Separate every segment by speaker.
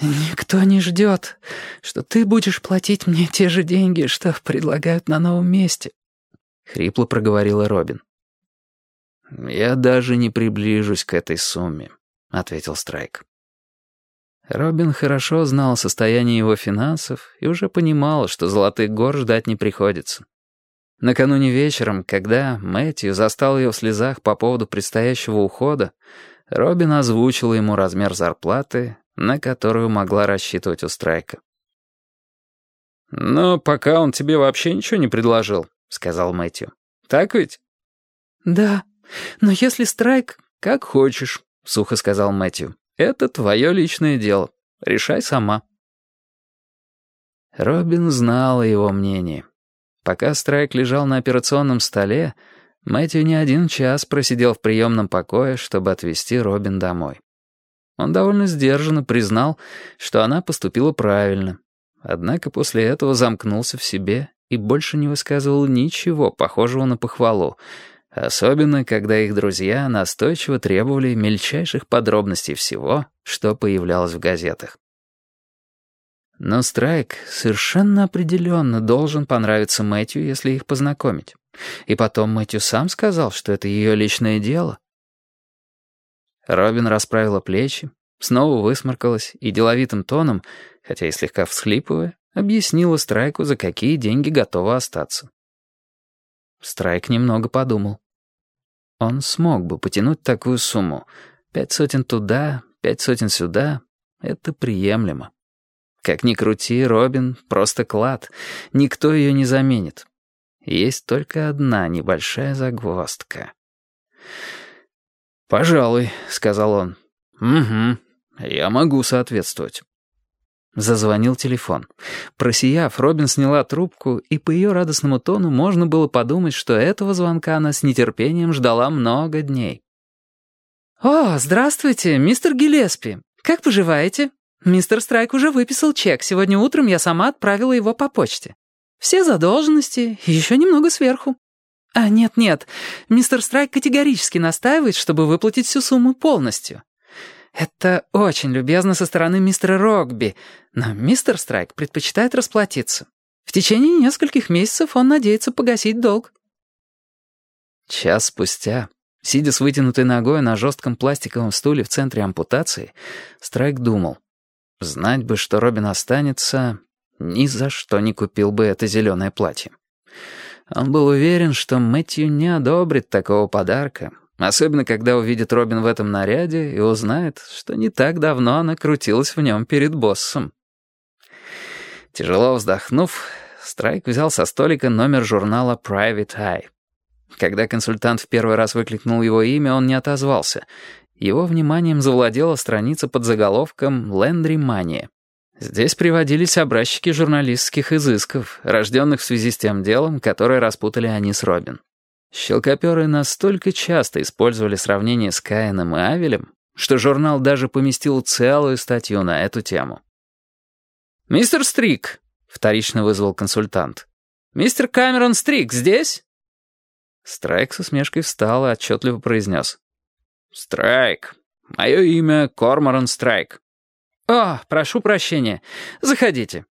Speaker 1: «Никто не ждет, что ты будешь платить мне те же деньги, что предлагают на новом месте», — хрипло проговорила Робин.
Speaker 2: «Я даже не приближусь к этой сумме», — ответил Страйк.
Speaker 1: Робин хорошо знал состояние его финансов и уже понимал, что золотых гор ждать не приходится. Накануне вечером, когда Мэтью застал ее в слезах по поводу предстоящего ухода, Робин озвучил ему размер зарплаты, на которую могла рассчитывать у Страйка.
Speaker 2: «Но пока он тебе вообще ничего не предложил», — сказал Мэтью. «Так ведь?»
Speaker 1: «Да, но если Страйк...»
Speaker 2: «Как хочешь», — сухо сказал Мэтью. «Это твое личное дело. Решай сама».
Speaker 1: Робин знал его мнение. Пока Страйк лежал на операционном столе, Мэтью не один час просидел в приемном покое, чтобы отвезти Робин домой. Он довольно сдержанно признал, что она поступила правильно. Однако после этого замкнулся в себе и больше не высказывал ничего похожего на похвалу, особенно когда их друзья настойчиво требовали мельчайших подробностей всего, что появлялось в газетах. Но Страйк совершенно определенно должен понравиться Мэтью, если их познакомить. И потом Мэтью сам сказал, что это ее личное дело. Робин расправила плечи, снова высморкалась и деловитым тоном, хотя и слегка всхлипывая, объяснила Страйку, за какие деньги готова остаться. Страйк немного подумал. Он смог бы потянуть такую сумму. Пять сотен туда, пять сотен сюда — это приемлемо. Как ни крути, Робин — просто клад. Никто ее не заменит. Есть только одна небольшая загвоздка.
Speaker 2: «Пожалуй», — сказал он. «Угу, я могу соответствовать».
Speaker 1: Зазвонил телефон. Просияв, Робин сняла трубку, и по ее радостному тону можно было подумать, что этого звонка она с нетерпением ждала много дней. «О, здравствуйте, мистер Гиллеспи. Как поживаете? Мистер Страйк уже выписал чек. Сегодня утром я сама отправила его по почте. Все задолженности, еще немного сверху. А нет-нет, мистер Страйк категорически настаивает, чтобы выплатить всю сумму полностью. Это очень любезно со стороны мистера Рогби, но мистер Страйк предпочитает расплатиться. В течение нескольких месяцев он надеется погасить долг. Час спустя, сидя с вытянутой ногой на жестком пластиковом стуле в центре ампутации, Страйк думал, знать бы, что Робин останется, ни за что не купил бы это зеленое платье. Он был уверен, что Мэтью не одобрит такого подарка, особенно когда увидит Робин в этом наряде и узнает, что не так давно она крутилась в нем перед боссом. Тяжело вздохнув, Страйк взял со столика номер журнала Private Eye. Когда консультант в первый раз выкликнул его имя, он не отозвался. Его вниманием завладела страница под заголовком «Лендри Мания». Здесь приводились образчики журналистских изысков, рожденных в связи с тем делом, которое распутали они с Робин. Щелкоперы настолько часто использовали сравнение с Каином и Авелем, что журнал даже поместил целую статью на эту тему. «Мистер Стрик», — вторично вызвал консультант. «Мистер Камерон Стрик здесь?» Страйк с усмешкой встал и отчетливо произнес. «Страйк. Мое имя Корморан Страйк. «О, прошу прощения. Заходите».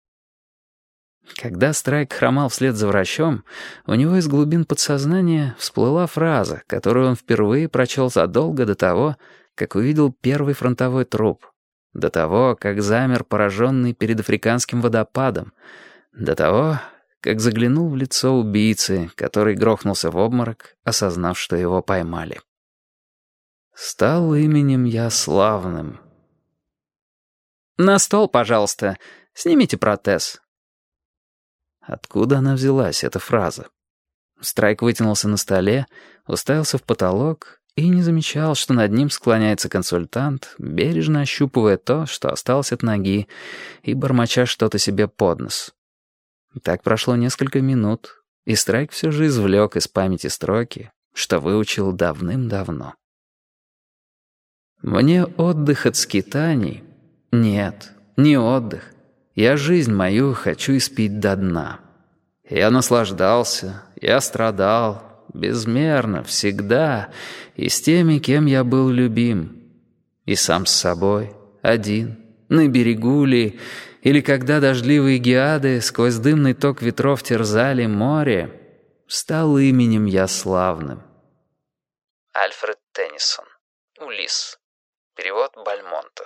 Speaker 1: Когда Страйк хромал вслед за врачом, у него из глубин подсознания всплыла фраза, которую он впервые прочел задолго до того, как увидел первый фронтовой труп, до того, как замер пораженный перед африканским водопадом, до того, как заглянул в лицо убийцы, который грохнулся в обморок, осознав, что его поймали. «Стал именем я славным», «На стол, пожалуйста. Снимите протез». Откуда она взялась, эта фраза? Страйк вытянулся на столе, уставился в потолок и не замечал, что над ним склоняется консультант, бережно ощупывая то, что осталось от ноги, и бормоча что-то себе под нос. Так прошло несколько минут, и Страйк все же извлек из памяти строки, что выучил давным-давно. «Мне отдых от скитаний, нет, не отдых. Я жизнь мою хочу испить до дна. Я наслаждался, я страдал, безмерно, всегда, и с теми, кем я был любим. И сам с собой, один, на берегу ли, или когда дождливые геады сквозь дымный ток ветров терзали море, стал именем я славным.
Speaker 2: Альфред Теннисон. Улисс. Перевод Бальмонта.